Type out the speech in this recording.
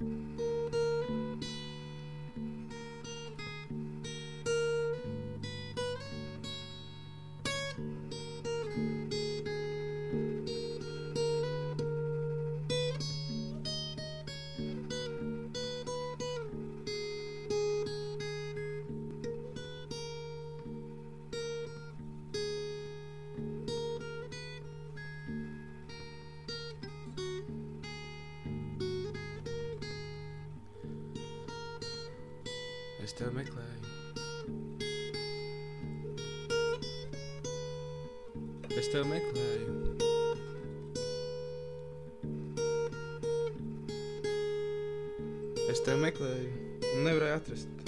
嗯 Es tevi meklēju. Es tevi meklēju. Es tevi meklēju, nevarēju atrast.